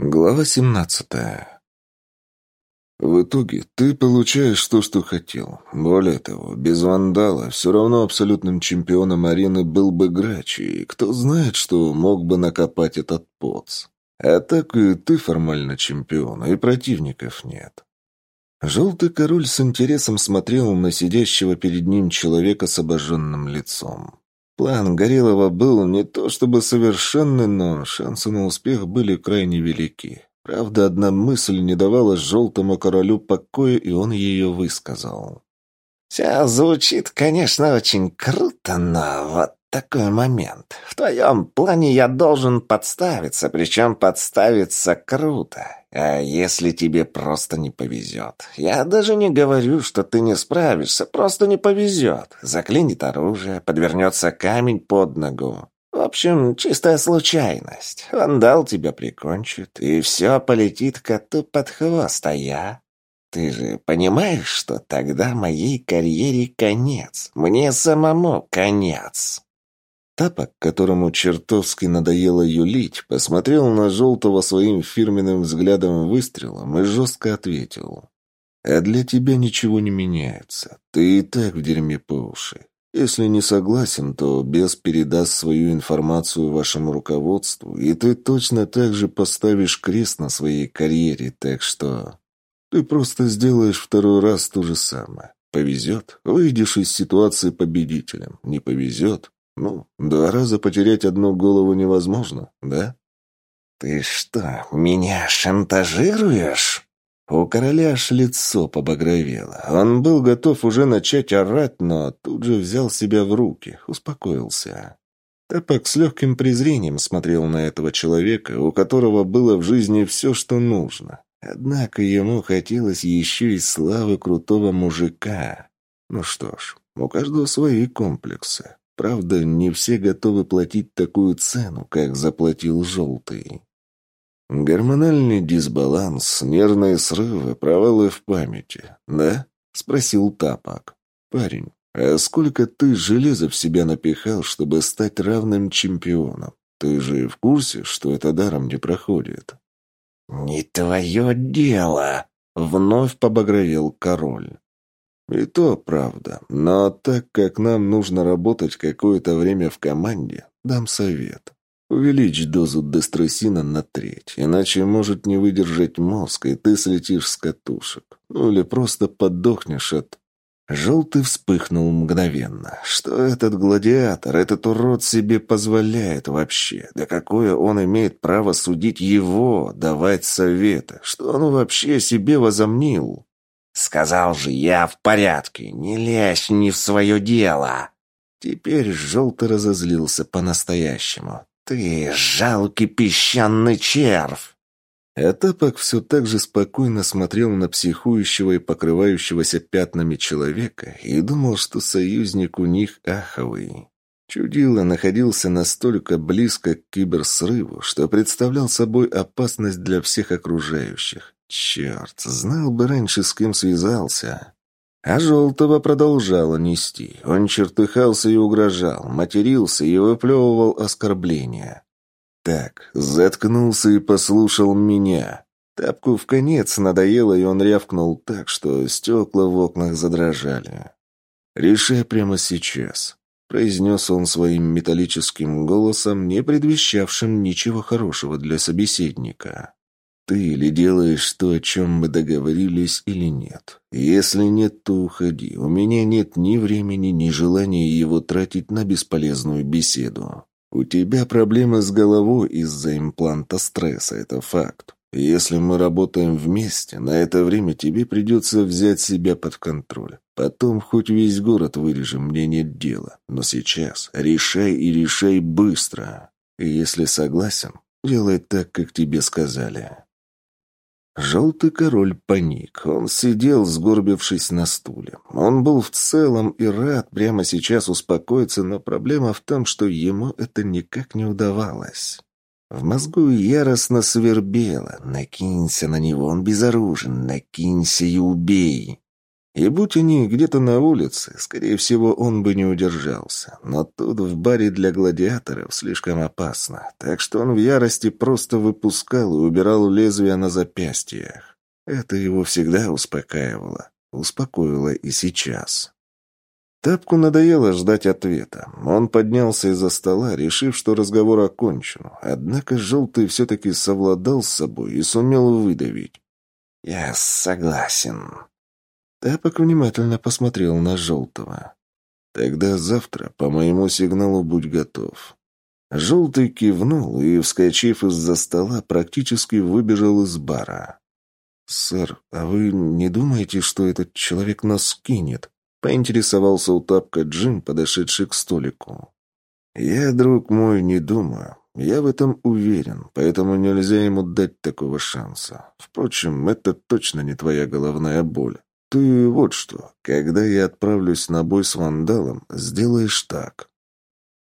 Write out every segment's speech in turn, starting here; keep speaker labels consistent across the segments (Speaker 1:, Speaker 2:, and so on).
Speaker 1: Глава 17. В итоге ты получаешь то, что хотел. Более того, без вандала все равно абсолютным чемпионом арены был бы Грач, и кто знает, что мог бы накопать этот поц. А так и ты формально чемпион, и противников нет. Желтый король с интересом смотрел на сидящего перед ним человека с обожженным лицом. План Горелого был не то чтобы совершенный, но шансы на успех были крайне велики. Правда, одна мысль не давала желтому королю покоя, и он ее высказал.
Speaker 2: «Все звучит, конечно, очень круто, но вот такой момент. В твоем плане я должен подставиться, причем подставиться круто. А если тебе просто не повезет? Я даже не говорю, что ты не справишься, просто не повезет. Заклинит оружие, подвернется камень под ногу. В общем, чистая случайность. Он дал тебя прикончит, и все полетит коту под хвост, а я... Ты же понимаешь, что тогда моей карьере конец. Мне самому конец.
Speaker 1: Тапок, которому чертовски надоело юлить, посмотрел на Желтого своим фирменным взглядом выстрелом и жестко ответил. «А для тебя ничего не меняется. Ты и так в дерьме по уши. Если не согласен, то Бес передаст свою информацию вашему руководству, и ты точно так же поставишь крест на своей карьере, так что... Ты просто сделаешь второй раз то же самое. Повезет, выйдешь из ситуации победителем. Не повезет, ну, два раза потерять одну голову невозможно, да?
Speaker 2: Ты что, меня шантажируешь?
Speaker 1: У короля аж лицо побагровело. Он был готов уже начать орать, но тут же взял себя в руки, успокоился. Тапок с легким презрением смотрел на этого человека, у которого было в жизни все, что нужно. Однако ему хотелось еще и славы крутого мужика. Ну что ж, у каждого свои комплексы. Правда, не все готовы платить такую цену, как заплатил Желтый. «Гормональный дисбаланс, нервные срывы, провалы в памяти, да?» — спросил Тапок. «Парень, а сколько ты железа в себя напихал, чтобы стать равным чемпионом? Ты же в курсе, что это даром не проходит?»
Speaker 2: «Не твое дело!» — вновь побагровел король.
Speaker 1: И то правда. Но так как нам нужно работать какое-то время в команде, дам совет. Увеличь дозу дестресина на треть, иначе может не выдержать мозг, и ты слетишь с катушек. Ну или просто подохнешь от... Желтый вспыхнул мгновенно. Что этот гладиатор, этот урод себе позволяет вообще? Да какое он имеет право судить его, давать советы? Что он вообще себе возомнил?
Speaker 2: Сказал же, я в порядке, не лезь не в свое дело.
Speaker 1: Теперь желтый разозлился по-настоящему.
Speaker 2: Ты жалкий песчаный червь.
Speaker 1: Этапок все так же спокойно смотрел на психующего и покрывающегося пятнами человека и думал, что союзник у них аховый. Чудило находился настолько близко к киберсрыву, что представлял собой опасность для всех окружающих. Черт, знал бы раньше, с кем связался. А желтого продолжало нести. Он чертыхался и угрожал, матерился и выплевывал оскорбления. Так, заткнулся и послушал меня. Тапку в конец надоело, и он рявкнул так, что стекла в окнах задрожали. «Решай прямо сейчас», — произнес он своим металлическим голосом, не предвещавшим ничего хорошего для собеседника. Ты или делаешь то, о чем мы договорились, или нет. Если нет, то уходи. У меня нет ни времени, ни желания его тратить на бесполезную беседу. У тебя проблемы с головой из-за импланта стресса, это факт. Если мы работаем вместе, на это время тебе придется взять себя под контроль. Потом хоть весь город вырежем, мне нет дела. Но сейчас решай и решай быстро. И если согласен, делай так, как тебе сказали. Желтый король паник. Он сидел, сгорбившись на стуле. Он был в целом и рад прямо сейчас успокоиться, но проблема в том, что ему это никак не удавалось. В мозгу яростно свербело. «Накинься на него, он безоружен, накинься и убей!» И будь они где-то на улице, скорее всего, он бы не удержался. Но тут в баре для гладиаторов слишком опасно, так что он в ярости просто выпускал и убирал лезвия на запястьях. Это его всегда успокаивало. Успокоило и сейчас. Тапку надоело ждать ответа. Он поднялся из-за стола, решив, что разговор окончен. Однако Желтый все-таки совладал с собой и сумел выдавить.
Speaker 2: «Я согласен».
Speaker 1: Тапок внимательно посмотрел на Желтого. «Тогда завтра по моему сигналу будь готов». Желтый кивнул и, вскочив из-за стола, практически выбежал из бара. «Сэр, а вы не думаете, что этот человек нас кинет?» Поинтересовался у тапка Джим, подошедший к столику. «Я, друг мой, не думаю. Я в этом уверен, поэтому нельзя ему дать такого шанса. Впрочем, это точно не твоя головная боль. Ты вот что, когда я отправлюсь на бой с вандалом, сделаешь так.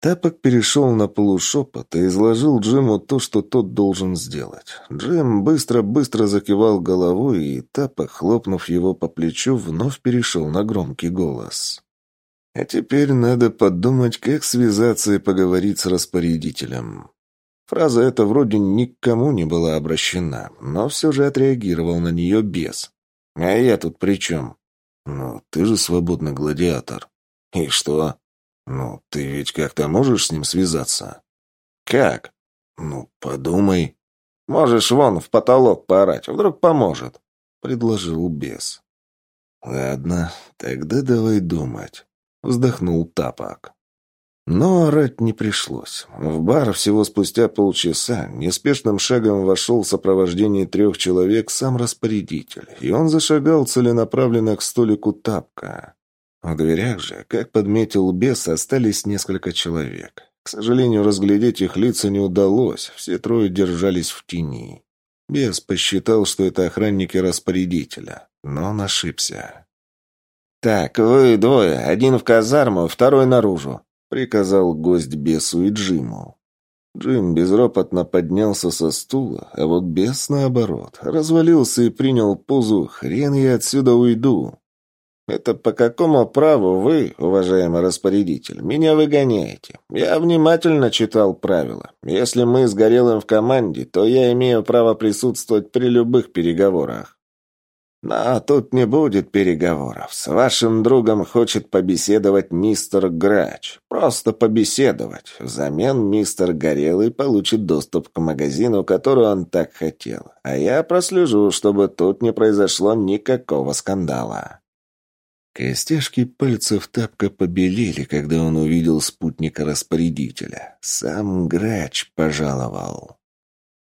Speaker 1: Тапок перешел на полушепот и изложил Джиму то, что тот должен сделать. Джим быстро-быстро закивал головой, и Тапок, хлопнув его по плечу, вновь перешел на громкий голос. «А теперь надо подумать, как связаться и поговорить с распорядителем». Фраза эта вроде никому не была обращена, но все же отреагировал на нее без. «А я тут при чем?» «Ну, ты же свободный гладиатор». «И что?» «Ну, ты ведь как-то можешь с ним связаться?» «Как?» «Ну, подумай». «Можешь вон в потолок поорать, вдруг поможет», — предложил бес. «Ладно, тогда давай думать», — вздохнул Тапок. Но орать не пришлось. В бар всего спустя полчаса неспешным шагом вошел в сопровождении трех человек сам распорядитель, и он зашагал целенаправленно к столику Тапка. В дверях же, как подметил бес, остались несколько человек. К сожалению, разглядеть их лица не удалось, все трое держались в тени. Бес посчитал, что это охранники распорядителя, но он ошибся. «Так, вы двое, один в казарму, второй наружу», — приказал гость бесу и Джиму. Джим безропотно поднялся со стула, а вот бес, наоборот, развалился и принял позу «хрен я отсюда уйду». Это по какому праву вы, уважаемый распорядитель, меня выгоняете? Я внимательно читал правила. Если мы с Горелым в команде, то я имею право присутствовать при любых переговорах. Но тут не будет переговоров. С вашим другом хочет побеседовать мистер Грач. Просто побеседовать. Взамен мистер Горелый получит доступ к магазину, который он так хотел. А я прослежу, чтобы тут не произошло никакого скандала. Костяшки пальцев тапка побелели, когда он увидел спутника распорядителя. Сам грач пожаловал.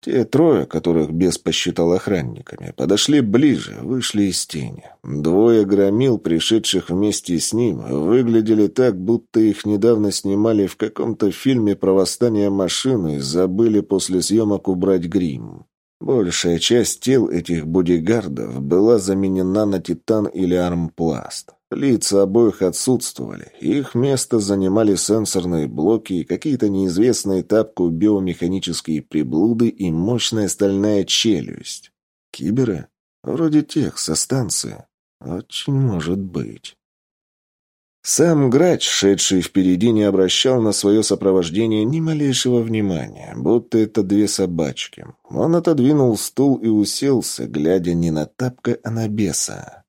Speaker 1: Те трое, которых бес посчитал охранниками, подошли ближе, вышли из тени. Двое громил, пришедших вместе с ним, выглядели так, будто их недавно снимали в каком-то фильме про восстание машины и забыли после съемок убрать грим. Большая часть тел этих бодигардов была заменена на титан или армпласт. Лица обоих отсутствовали. Их место занимали сенсорные блоки какие-то неизвестные тапку биомеханические приблуды и мощная стальная челюсть. Киберы? Вроде тех, со станции. Очень может быть. Сам грач, шедший впереди, не обращал на свое сопровождение ни малейшего внимания, будто это две собачки. Он отодвинул стул и уселся, глядя не на тапка, а на беса.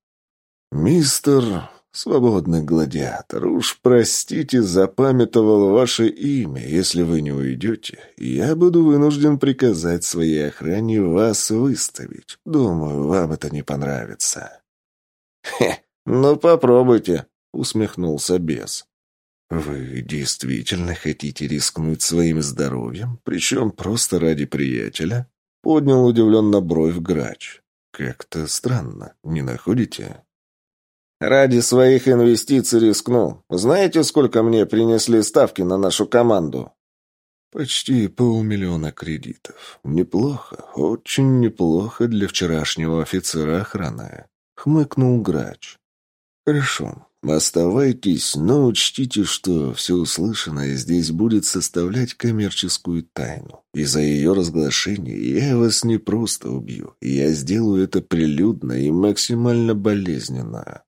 Speaker 1: «Мистер свободный гладиатор, уж простите, запамятовал ваше имя. Если вы не уйдете, я буду вынужден приказать своей охране вас выставить. Думаю, вам это не понравится».
Speaker 2: «Хе, ну попробуйте», усмехнулся бес.
Speaker 1: «Вы действительно хотите рискнуть своим здоровьем, причем просто ради приятеля?» Поднял удивленно бровь грач. «Как-то странно, не находите?»
Speaker 2: «Ради своих инвестиций рискну. Знаете, сколько мне принесли ставки на нашу команду?»
Speaker 1: «Почти полмиллиона кредитов. Неплохо, очень неплохо для вчерашнего офицера охраны», — хмыкнул грач. «Хорошо, Оставайтесь, но учтите, что все услышанное здесь будет составлять коммерческую тайну. И за ее разглашение я вас не просто убью. Я сделаю это прилюдно и максимально болезненно.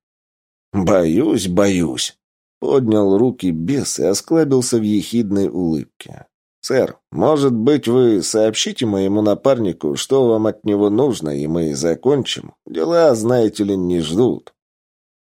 Speaker 2: «Боюсь, боюсь!» Поднял руки бес и осклабился в ехидной улыбке. «Сэр, может быть, вы сообщите моему напарнику, что вам от него нужно, и мы закончим? Дела, знаете ли, не ждут».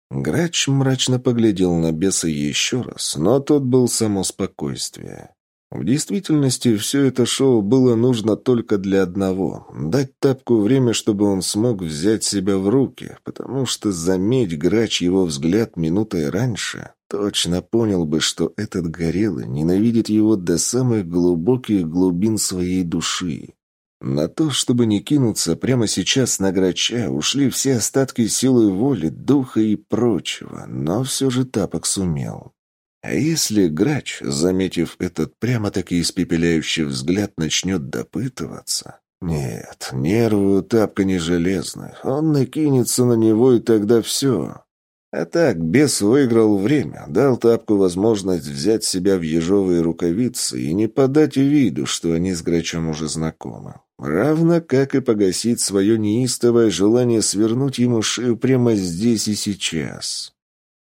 Speaker 1: Грач мрачно поглядел на беса еще раз, но тот был само спокойствие. В действительности, все это шоу было нужно только для одного – дать тапку время, чтобы он смог взять себя в руки, потому что, заметь, грач его взгляд минутой раньше, точно понял бы, что этот горелый ненавидит его до самых глубоких глубин своей души. На то, чтобы не кинуться прямо сейчас на грача, ушли все остатки силы воли, духа и прочего, но все же тапок сумел. А если грач, заметив этот прямо-таки испепеляющий взгляд, начнет допытываться? Нет, нервы у тапка не железны. Он накинется на него, и тогда все. А так, бес выиграл время, дал тапку возможность взять себя в ежовые рукавицы и не подать виду, что они с грачом уже знакомы. Равно как и погасить свое неистовое желание свернуть ему шею прямо здесь и сейчас.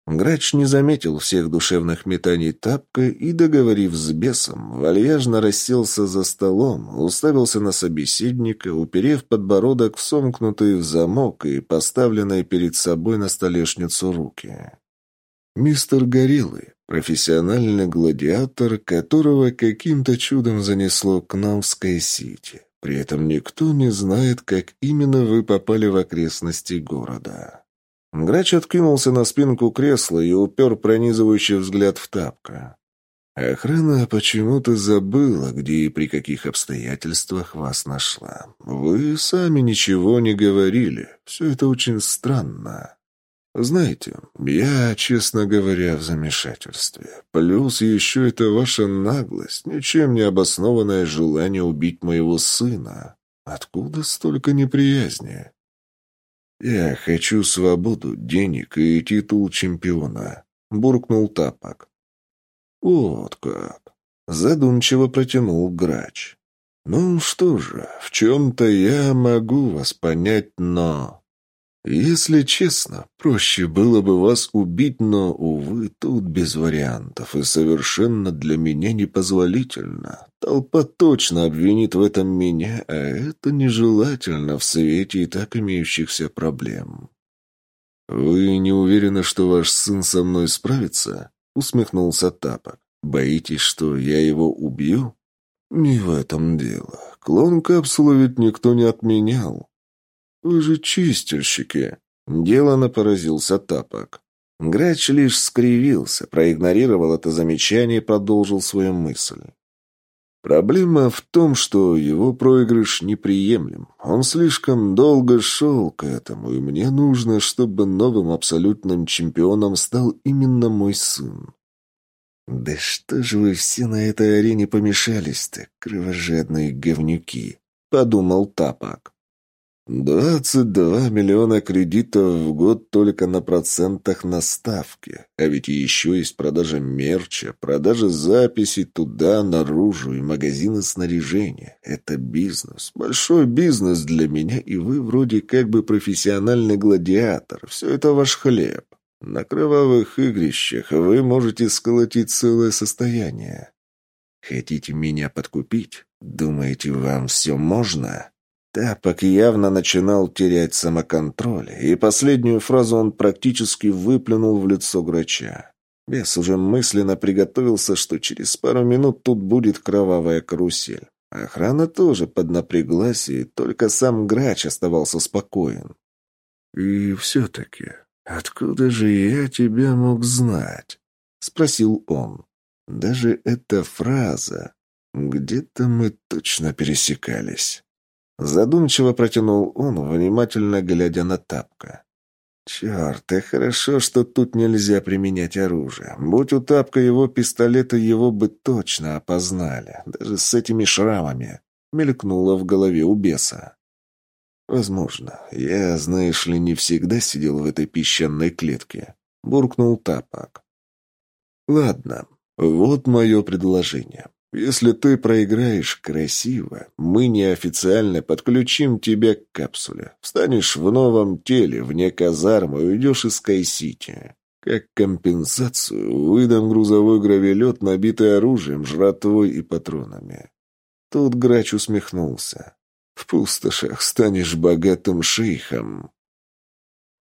Speaker 1: Грач не заметил всех душевных метаний тапка и, договорив с бесом, вальяжно расселся за столом, уставился на собеседника, уперев подбородок в сомкнутый в замок и поставленные перед собой на столешницу руки. Мистер Гориллы, профессиональный гладиатор, которого каким-то чудом занесло к нам в Скай-Сити. При этом никто не знает, как именно вы попали в окрестности города. Грач откинулся на спинку кресла и упер пронизывающий взгляд в тапка. «Охрана почему-то забыла, где и при каких обстоятельствах вас нашла. Вы сами ничего не говорили. Все это очень странно. Знаете, я, честно говоря, в замешательстве. Плюс еще это ваша наглость, ничем не обоснованное желание убить моего сына. Откуда столько неприязни?» «Я хочу свободу, денег и титул чемпиона», — буркнул Тапок. «Вот как!» — задумчиво протянул Грач. «Ну что же, в чем-то я могу вас понять, но...» Если честно, проще было бы вас убить, но, увы, тут без вариантов и совершенно для меня непозволительно. Толпа точно обвинит в этом меня, а это нежелательно в свете и так имеющихся проблем. «Вы не уверены, что ваш сын со мной справится?» — усмехнулся Тапок. «Боитесь, что я его убью?» «Не в этом дело. Клон капсулы ведь никто не отменял. «Вы же чистильщики!» Делано поразился Тапок. Грач лишь скривился, проигнорировал это замечание и продолжил свою мысль. Проблема в том, что его проигрыш неприемлем. Он слишком долго шел к этому, и мне нужно, чтобы новым абсолютным чемпионом стал именно мой сын. «Да что же вы все на этой арене помешались-то, кровожадные говнюки?» — подумал Тапок. «Двадцать два миллиона кредитов в год только на процентах на ставке. А ведь еще есть продажа мерча, продажа записей туда, наружу и магазины снаряжения. Это бизнес. Большой бизнес для меня, и вы вроде как бы профессиональный гладиатор. Все это ваш хлеб. На кровавых игрищах вы можете сколотить целое состояние. Хотите меня подкупить? Думаете, вам все можно?» Тапок явно начинал терять самоконтроль, и последнюю фразу он практически выплюнул в лицо грача. Бес уже мысленно приготовился, что через пару минут тут будет кровавая карусель. Охрана тоже поднапряглась, и только сам грач оставался спокоен. «И все-таки, откуда же я тебя мог знать?» — спросил он. Даже эта фраза... Где-то мы точно пересекались. Задумчиво протянул он, внимательно глядя на тапка. «Черт, и хорошо, что тут нельзя применять оружие. Будь у тапка его пистолета, его бы точно опознали, даже с этими шрамами», — мелькнуло в голове у беса. «Возможно. Я, знаешь ли, не всегда сидел в этой песчаной клетке», — буркнул тапок. «Ладно, вот мое предложение. Если ты проиграешь красиво, мы неофициально подключим тебя к капсуле. Встанешь в новом теле, вне казармы, уйдешь из Кай-Сити. Как компенсацию выдам грузовой гравелет, набитый оружием, жратвой и патронами. Тут грач усмехнулся. В пустошах станешь богатым шейхом.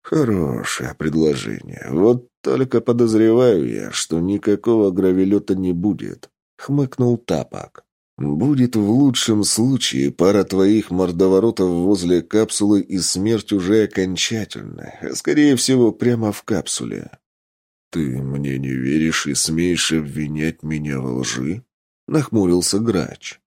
Speaker 1: Хорошее предложение. Вот только подозреваю я, что никакого гравелета не будет. Хмыкнул Тапок. Будет в лучшем случае пара твоих мордоворотов возле капсулы и смерть уже окончательная, скорее всего прямо в капсуле. Ты мне не веришь и смеешь обвинять меня во лжи? Нахмурился грач.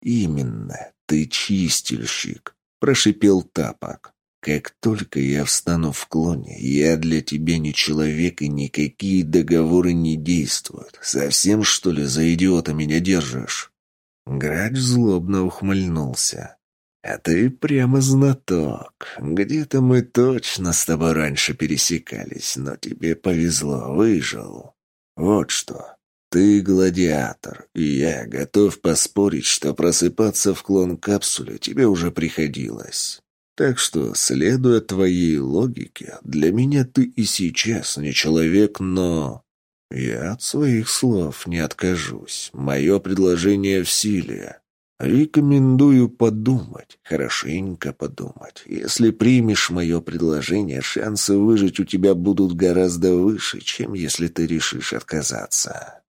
Speaker 1: Именно, ты чистильщик, прошипел Тапок. Как только я встану в клоне, я для тебя не человек и никакие договоры не действуют. Совсем, что ли, за идиота меня держишь?» Грач злобно ухмыльнулся. «А ты прямо знаток. Где-то мы точно с тобой раньше пересекались, но тебе повезло, выжил. Вот что. Ты гладиатор, и я готов поспорить, что просыпаться в клон-капсуле тебе уже приходилось. Так что, следуя твоей логике, для меня ты и сейчас не человек, но... Я от своих слов не откажусь. Мое предложение в силе. Рекомендую подумать, хорошенько подумать. Если примешь мое предложение, шансы выжить у тебя будут гораздо выше, чем если ты решишь отказаться.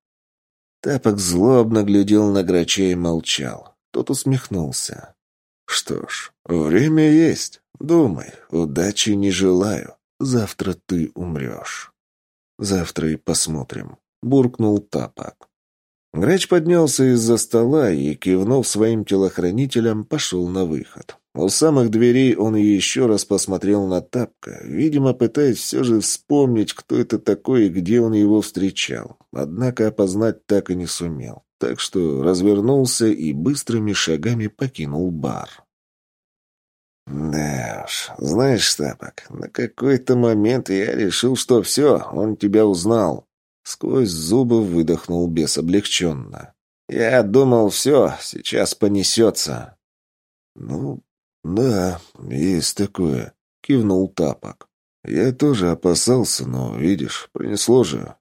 Speaker 1: Тапок злобно глядел на Грача и молчал. Тот усмехнулся. Что ж, время есть. Думай, удачи не желаю. Завтра ты умрешь. Завтра и посмотрим. Буркнул Тапок. Грач поднялся из-за стола и, кивнув своим телохранителям, пошел на выход. У самых дверей он еще раз посмотрел на Тапка, видимо, пытаясь все же вспомнить, кто это такой и где он его встречал. Однако опознать так и не сумел так что развернулся и быстрыми шагами покинул бар. «Да уж, знаешь, Штапок, на какой-то момент я решил, что все, он тебя узнал». Сквозь зубы выдохнул бес облегченно. «Я думал, все, сейчас понесется». «Ну, да, есть такое», — кивнул Тапок. «Я тоже опасался, но, видишь, принесло же».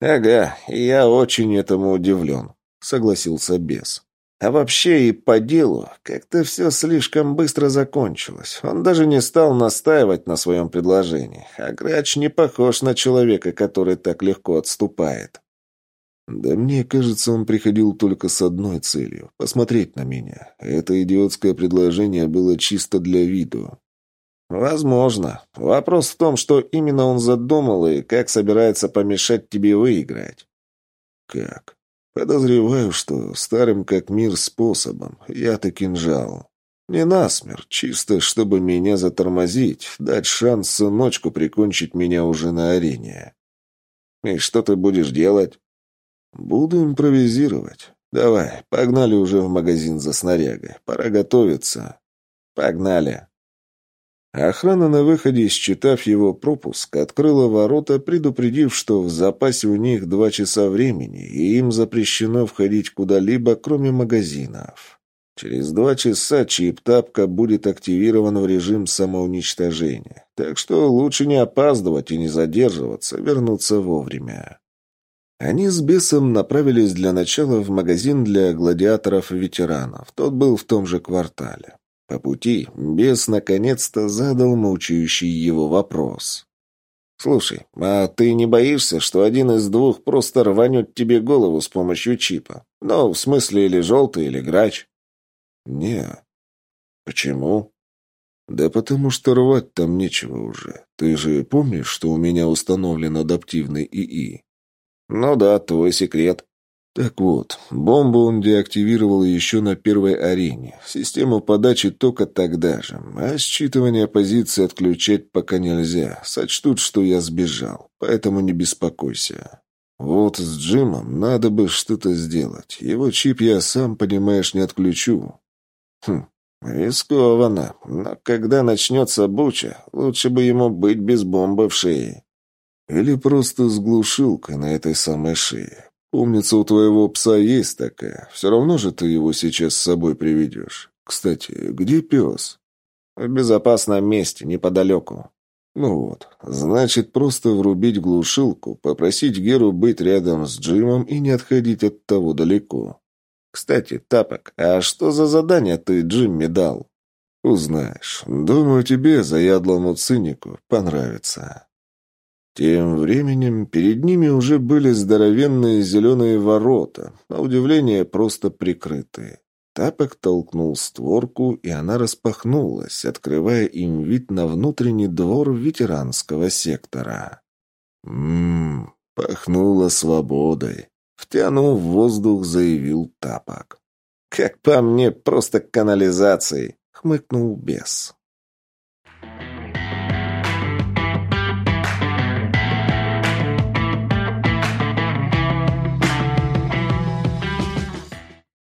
Speaker 1: «Ага, я очень этому удивлен», согласился бес. А вообще и по делу как-то все слишком быстро закончилось. Он даже не стал настаивать на своем предложении. А Грач не похож на человека, который так легко отступает. Да мне кажется, он приходил только с одной целью — посмотреть на меня. Это идиотское предложение было чисто для виду. Возможно. Вопрос в том, что именно он задумал и как собирается помешать тебе выиграть. Как? Подозреваю, что старым как мир способом, я-то кинжал. Не насмерть, чисто чтобы меня затормозить, дать шанс сыночку прикончить меня уже на арене. И что ты будешь делать? Буду импровизировать. Давай, погнали уже в магазин за снарягой. Пора готовиться. Погнали. Охрана на выходе, считав его пропуск, открыла ворота, предупредив, что в запасе у них два часа времени, и им запрещено входить куда-либо, кроме магазинов. Через два часа чип-тапка будет активирован в режим самоуничтожения, так что лучше не опаздывать и не задерживаться, вернуться вовремя. Они с бесом направились для начала в магазин для гладиаторов и ветеранов. Тот был в том же квартале. По пути бес наконец-то задал мучающий его вопрос. «Слушай, а ты не боишься, что один из двух просто рванет тебе голову с помощью чипа? Ну, в смысле, или желтый, или грач?» «Не. Почему?» «Да потому что рвать там нечего уже. Ты же помнишь, что у меня установлен адаптивный ИИ?» «Ну да, твой секрет», так вот, бомбу он деактивировал еще на первой арене. Систему подачи только тогда же. А считывание позиции отключать пока нельзя. Сочтут, что я сбежал. Поэтому не беспокойся. Вот с Джимом надо бы что-то сделать. Его чип я, сам понимаешь, не отключу. Хм, рискованно. Но когда начнется буча, лучше бы ему быть без бомбы в шее. Или просто с глушилкой на этой самой шее. Помнится, у твоего пса есть такая. Все равно же ты его сейчас с собой приведешь. Кстати, где пес?»
Speaker 2: «В безопасном месте, неподалеку».
Speaker 1: «Ну вот, значит, просто врубить глушилку, попросить Геру быть рядом с Джимом и не отходить от того далеко. Кстати, Тапок, а что за задание ты Джимми дал?» «Узнаешь. Думаю, тебе, заядлому цинику, понравится». Тем временем перед ними уже были здоровенные зеленые ворота, на удивление просто прикрытые. Тапок толкнул створку, и она распахнулась, открывая им вид на внутренний двор ветеранского сектора. «Ммм, пахнуло свободой», — втянув воздух, заявил Тапок.
Speaker 2: «Как по мне, просто канализацией», — хмыкнул бес.